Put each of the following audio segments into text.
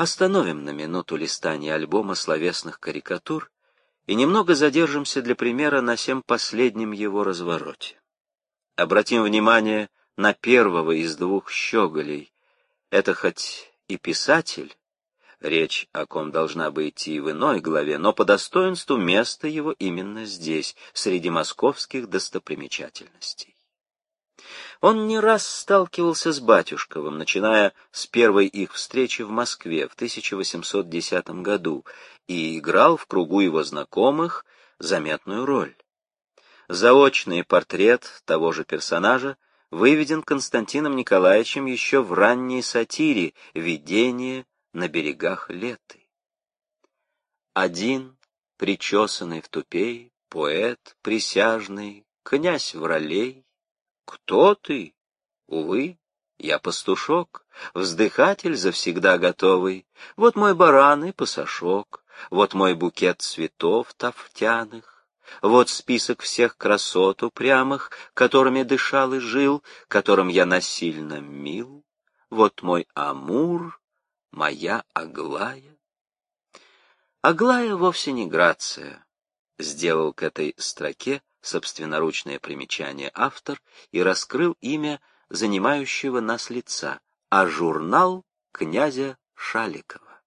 Остановим на минуту листание альбома словесных карикатур и немного задержимся для примера на всем последнем его развороте. Обратим внимание на первого из двух щеголей. Это хоть и писатель, речь о ком должна быть и в иной главе, но по достоинству место его именно здесь, среди московских достопримечательностей. Он не раз сталкивался с Батюшковым, начиная с первой их встречи в Москве в 1810 году, и играл в кругу его знакомых заметную роль. Заочный портрет того же персонажа выведен Константином Николаевичем еще в ранней сатире «Видение на берегах Леты». Один, причесанный в тупей, поэт присяжный, князь Вралей, кто ты? Увы, я пастушок, вздыхатель завсегда готовый. Вот мой баран и пасашок, вот мой букет цветов тафтяных, вот список всех красот упрямых, которыми дышал и жил, которым я насильно мил. Вот мой Амур, моя Аглая. Аглая вовсе не Грация. Сделал к этой строке собственноручное примечание автор и раскрыл имя занимающего нас лица, а журнал князя Шаликова.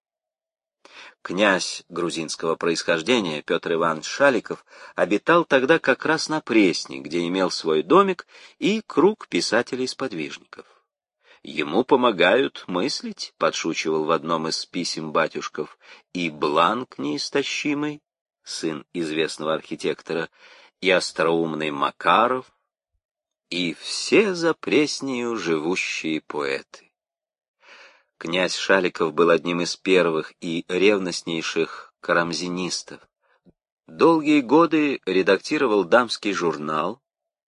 Князь грузинского происхождения Петр Иванович Шаликов обитал тогда как раз на Пресне, где имел свой домик и круг писателей-сподвижников. Ему помогают мыслить, подшучивал в одном из писем батюшков, и Бланк неистощимый, сын известного архитектора, и остроумный Макаров, и все за Преснею живущие поэты. Князь Шаликов был одним из первых и ревностнейших карамзинистов. Долгие годы редактировал дамский журнал,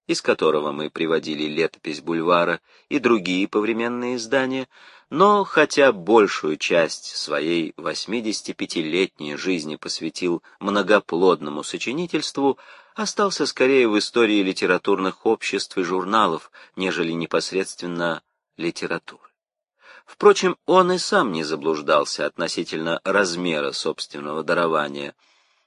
из которого мы приводили летопись бульвара и другие повременные издания, но хотя большую часть своей 85-летней жизни посвятил многоплодному сочинительству, остался скорее в истории литературных обществ и журналов, нежели непосредственно литературы. Впрочем, он и сам не заблуждался относительно размера собственного дарования,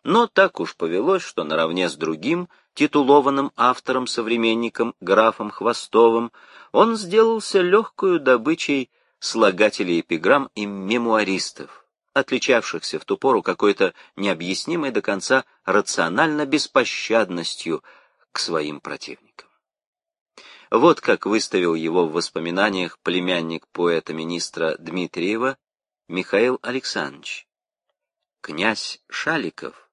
но так уж повелось, что наравне с другим титулованным автором-современником графом Хвостовым он сделался легкою добычей слагателей эпиграмм и мемуаристов, отличавшихся в ту пору какой-то необъяснимой до конца рационально беспощадностью к своим противникам. Вот как выставил его в воспоминаниях племянник поэта-министра Дмитриева Михаил Александрович. Князь Шаликов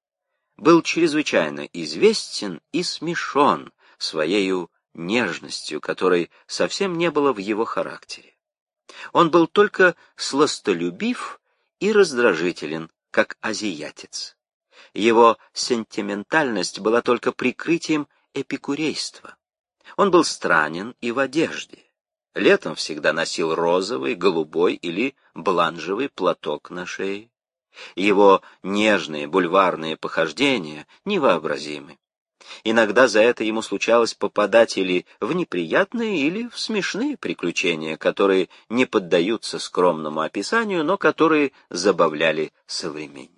был чрезвычайно известен и смешон своею нежностью, которой совсем не было в его характере. Он был только сластолюбив и раздражителен, как азиатец. Его сентиментальность была только прикрытием эпикурейства. Он был странен и в одежде. Летом всегда носил розовый, голубой или бланжевый платок на шее. Его нежные бульварные похождения невообразимы. Иногда за это ему случалось попадать или в неприятные, или в смешные приключения, которые не поддаются скромному описанию, но которые забавляли современников.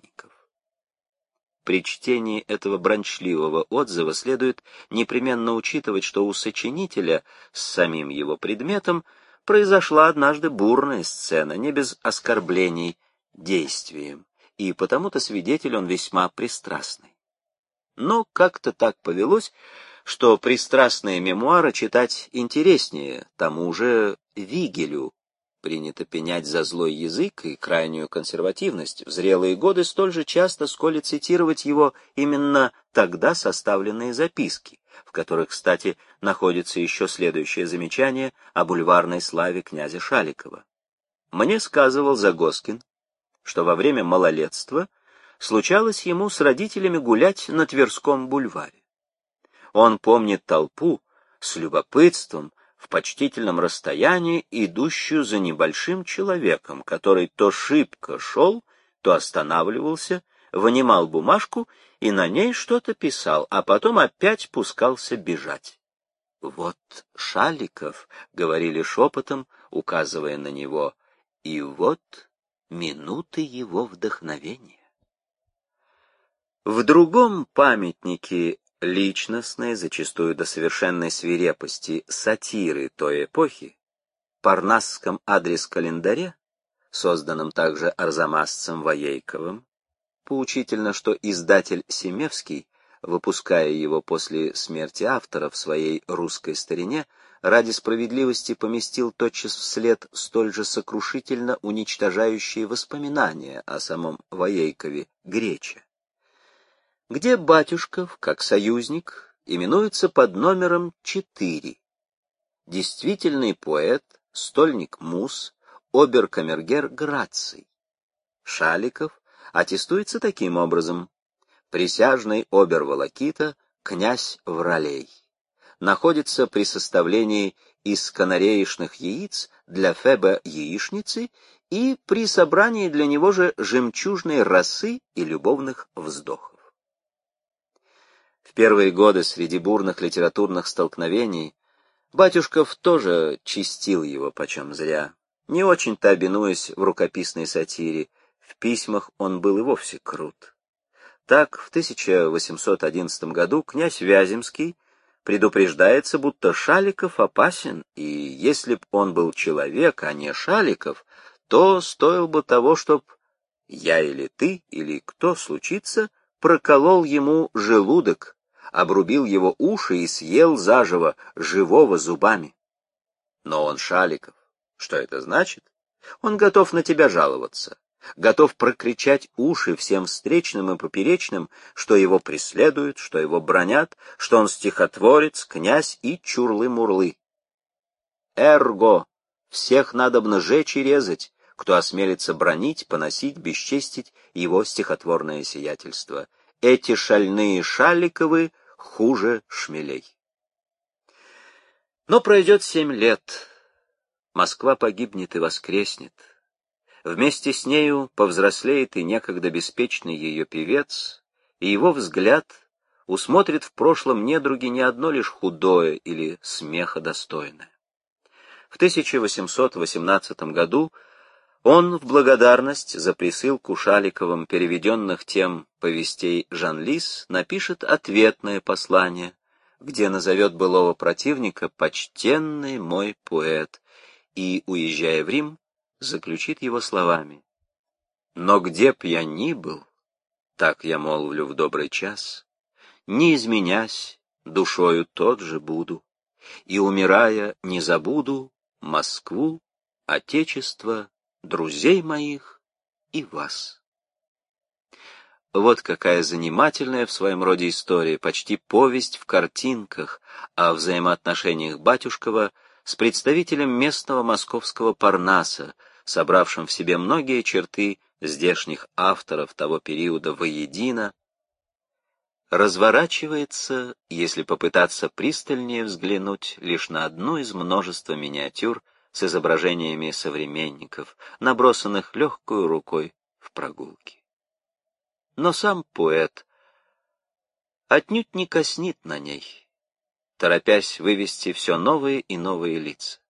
При чтении этого брончливого отзыва следует непременно учитывать, что у сочинителя с самим его предметом произошла однажды бурная сцена, не без оскорблений действием, и потому-то свидетель он весьма пристрастный. Но как-то так повелось, что пристрастные мемуары читать интереснее тому же Вигелю. Принято пенять за злой язык и крайнюю консервативность. В зрелые годы столь же часто, сколь цитировать его именно тогда составленные записки, в которых, кстати, находится еще следующее замечание о бульварной славе князя Шаликова. Мне сказывал Загоскин, что во время малолетства случалось ему с родителями гулять на Тверском бульваре. Он помнит толпу с любопытством, в почтительном расстоянии, идущую за небольшим человеком, который то шибко шел, то останавливался, вынимал бумажку и на ней что-то писал, а потом опять пускался бежать. «Вот Шаликов», — говорили шепотом, указывая на него, — «и вот минуты его вдохновения. В другом памятнике личностной, зачастую до совершенной свирепости, сатиры той эпохи, парнасском адрес-календаре, созданном также арзамасцем Воейковым, поучительно, что издатель Семевский, выпуская его после смерти автора в своей русской старине, ради справедливости поместил тотчас вслед столь же сокрушительно уничтожающие воспоминания о самом Воейкове Греча где Батюшков, как союзник, именуется под номером 4. Действительный поэт, стольник Мус, оберкамергер Граций. Шаликов аттестуется таким образом. Присяжный обер-волокита, князь Вралей. Находится при составлении из канареечных яиц для Феба яичницы и при собрании для него же жемчужной росы и любовных вздохов. В первые годы среди бурных литературных столкновений Батюшков тоже чистил его почем зря. Не очень-то обинуясь в рукописной сатире, в письмах он был и вовсе крут. Так, в 1811 году князь Вяземский предупреждается, будто Шаликов опасен, и если б он был человек, а не Шаликов, то стоил бы того, чтоб я или ты, или кто случится, проколол ему желудок, обрубил его уши и съел заживо, живого зубами. Но он Шаликов. Что это значит? Он готов на тебя жаловаться, готов прокричать уши всем встречным и поперечным, что его преследуют, что его бронят, что он стихотворец, князь и чурлы-мурлы. Эрго! Всех надобно жечь и резать, кто осмелится бронить, поносить, бесчестить его стихотворное сиятельство. Эти шальные Шаликовы хуже шмелей. Но пройдет семь лет, Москва погибнет и воскреснет. Вместе с нею повзрослеет и некогда беспечный ее певец, и его взгляд усмотрит в прошлом недруги не одно лишь худое или смеха достойное. В 1818 году он в благодарность за присылку Шаликовым переведенных тем повестей Жан-Лис напишет ответное послание, где назовет былого противника «почтенный мой поэт» и, уезжая в Рим, заключит его словами. «Но где б я ни был, так я молвлю в добрый час, не изменясь, душою тот же буду, и, умирая, не забуду Москву, Отечество друзей моих и вас. Вот какая занимательная в своем роде история, почти повесть в картинках о взаимоотношениях Батюшкова с представителем местного московского Парнаса, собравшим в себе многие черты здешних авторов того периода воедино, разворачивается, если попытаться пристальнее взглянуть лишь на одну из множества миниатюр, с изображениями современников, набросанных легкой рукой в прогулке. Но сам поэт отнюдь не коснит на ней, торопясь вывести все новые и новые лица.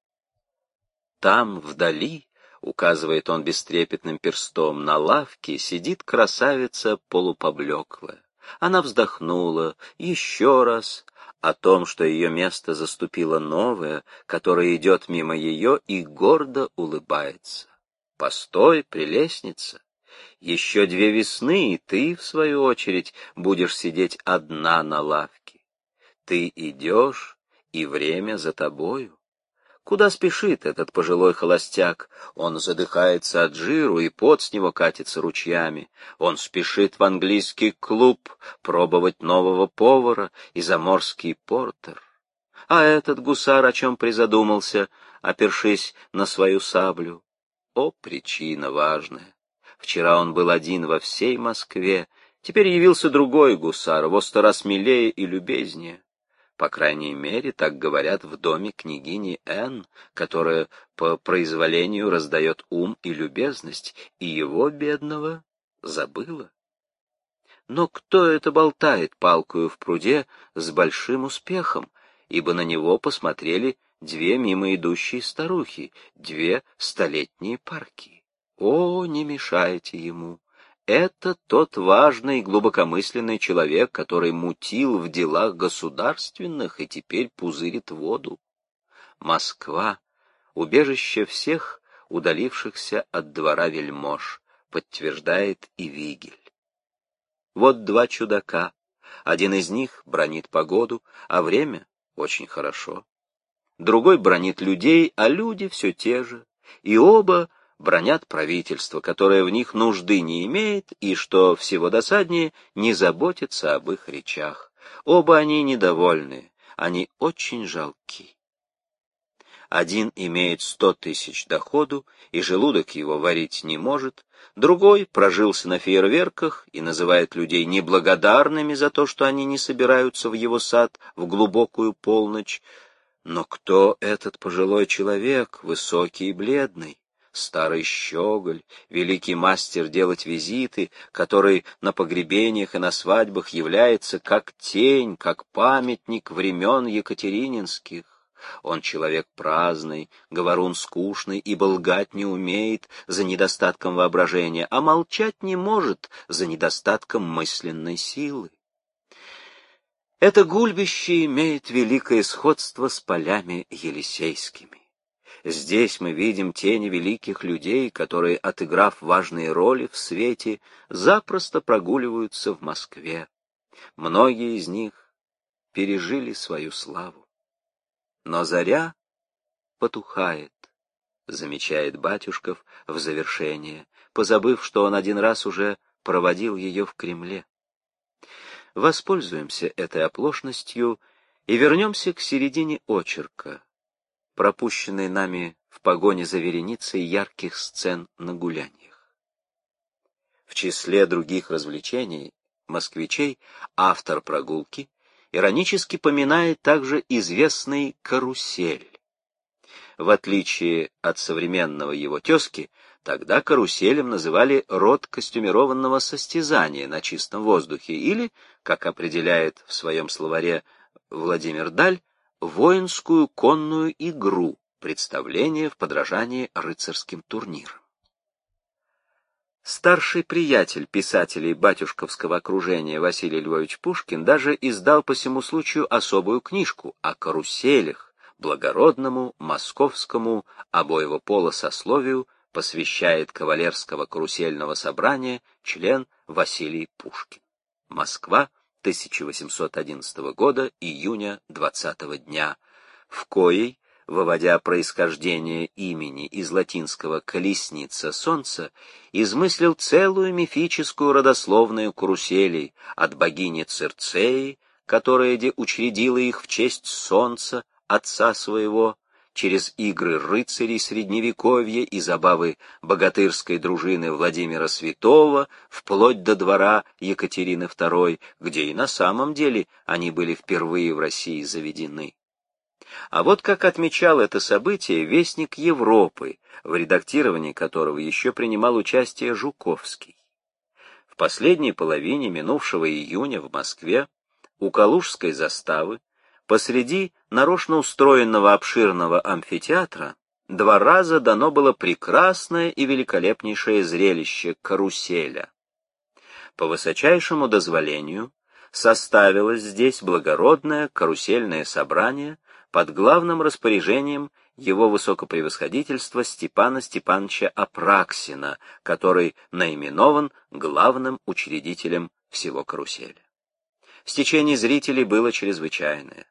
Там, вдали, указывает он бестрепетным перстом, на лавке сидит красавица полупоблеклая. Она вздохнула еще раз, о том, что ее место заступило новое, которое идет мимо ее и гордо улыбается. Постой, прелестница, еще две весны, и ты, в свою очередь, будешь сидеть одна на лавке. Ты идешь, и время за тобою. Куда спешит этот пожилой холостяк? Он задыхается от жиру, и пот с него катится ручьями. Он спешит в английский клуб пробовать нового повара и заморский портер. А этот гусар о чем призадумался, опершись на свою саблю? О, причина важная! Вчера он был один во всей Москве, теперь явился другой гусар, во сто раз милее и любезнее. По крайней мере, так говорят в доме княгини Н, которая по произволению раздает ум и любезность, и его, бедного, забыла. Но кто это болтает палкою в пруде с большим успехом, ибо на него посмотрели две мимо идущие старухи, две столетние парки. О, не мешайте ему! Это тот важный глубокомысленный человек, который мутил в делах государственных и теперь пузырит воду. Москва — убежище всех удалившихся от двора вельмож, подтверждает и Вигель. Вот два чудака. Один из них бронит погоду, а время очень хорошо. Другой бронит людей, а люди все те же. И оба бронят правительство, которое в них нужды не имеет и, что всего досаднее, не заботится об их речах. Оба они недовольны, они очень жалки. Один имеет сто тысяч доходу, и желудок его варить не может, другой прожился на фейерверках и называет людей неблагодарными за то, что они не собираются в его сад в глубокую полночь. Но кто этот пожилой человек, высокий и бледный? Старый щеголь, великий мастер делать визиты, который на погребениях и на свадьбах является как тень, как памятник времен Екатерининских. Он человек праздный, говорун скучный, ибо лгать не умеет за недостатком воображения, а молчать не может за недостатком мысленной силы. Это гульбище имеет великое сходство с полями елисейскими. Здесь мы видим тени великих людей, которые, отыграв важные роли в свете, запросто прогуливаются в Москве. Многие из них пережили свою славу. Но заря потухает, замечает Батюшков в завершение, позабыв, что он один раз уже проводил ее в Кремле. Воспользуемся этой оплошностью и вернемся к середине очерка, пропущенной нами в погоне за вереницей ярких сцен на гуляниях. В числе других развлечений москвичей автор прогулки иронически поминает также известный карусель. В отличие от современного его тезки, тогда каруселем называли род костюмированного состязания на чистом воздухе или, как определяет в своем словаре Владимир Даль, воинскую конную игру, представление в подражании рыцарским турнирам. Старший приятель писателей батюшковского окружения Василий Львович Пушкин даже издал по всему случаю особую книжку о каруселях, благородному московскому обоего пола сословию посвящает кавалерского карусельного собрания член Василий Пушкин. Москва, 1811 года, июня 20 дня, в коей, выводя происхождение имени из латинского «колесница солнца», измыслил целую мифическую родословную каруселей от богини Цирцеи, которая де учредила их в честь солнца, отца своего, через игры рыцарей Средневековья и забавы богатырской дружины Владимира Святого, вплоть до двора Екатерины II, где и на самом деле они были впервые в России заведены. А вот как отмечал это событие Вестник Европы, в редактировании которого еще принимал участие Жуковский. В последней половине минувшего июня в Москве у Калужской заставы Посреди нарочно устроенного обширного амфитеатра два раза дано было прекрасное и великолепнейшее зрелище каруселя. По высочайшему дозволению составилось здесь благородное карусельное собрание под главным распоряжением его высокопревосходительства Степана Степановича Апраксина, который наименован главным учредителем всего каруселя. Стечение зрителей было чрезвычайное.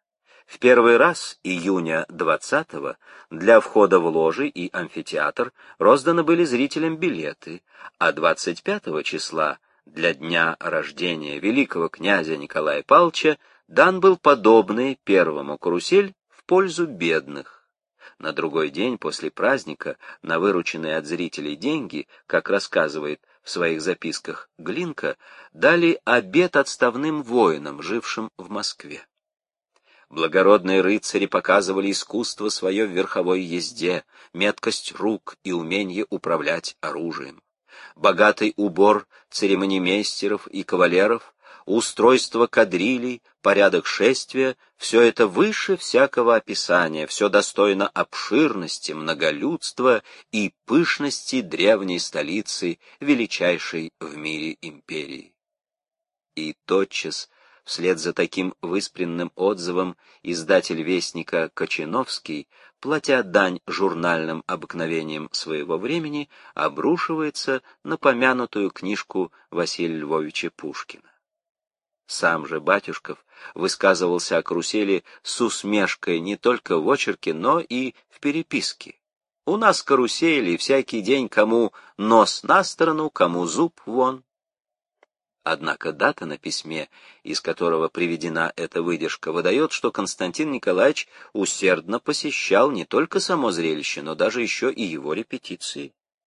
В первый раз, июня 20-го, для входа в ложи и амфитеатр розданы были зрителям билеты, а 25 числа, для дня рождения великого князя Николая Павловича, дан был подобный первому карусель в пользу бедных. На другой день после праздника на вырученные от зрителей деньги, как рассказывает в своих записках Глинка, дали обед отставным воинам, жившим в Москве благородные рыцари показывали искусство свое в верховой езде, меткость рук и умение управлять оружием. Богатый убор церемонимейстеров и кавалеров, устройство кадрилей, порядок шествия — все это выше всякого описания, все достойно обширности, многолюдства и пышности древней столицы, величайшей в мире империи. И тотчас, вслед за таким выспренным отзывом, издатель Вестника Кочиновский, платя дань журнальным обыкновениям своего времени, обрушивается на помянутую книжку Василия Львовича Пушкина. Сам же Батюшков высказывался о карусели с усмешкой не только в очерке, но и в переписке. У нас карусели, всякий день кому нос на сторону, кому зуб вон. Однако дата на письме, из которого приведена эта выдержка, выдает, что Константин Николаевич усердно посещал не только само зрелище, но даже еще и его репетиции.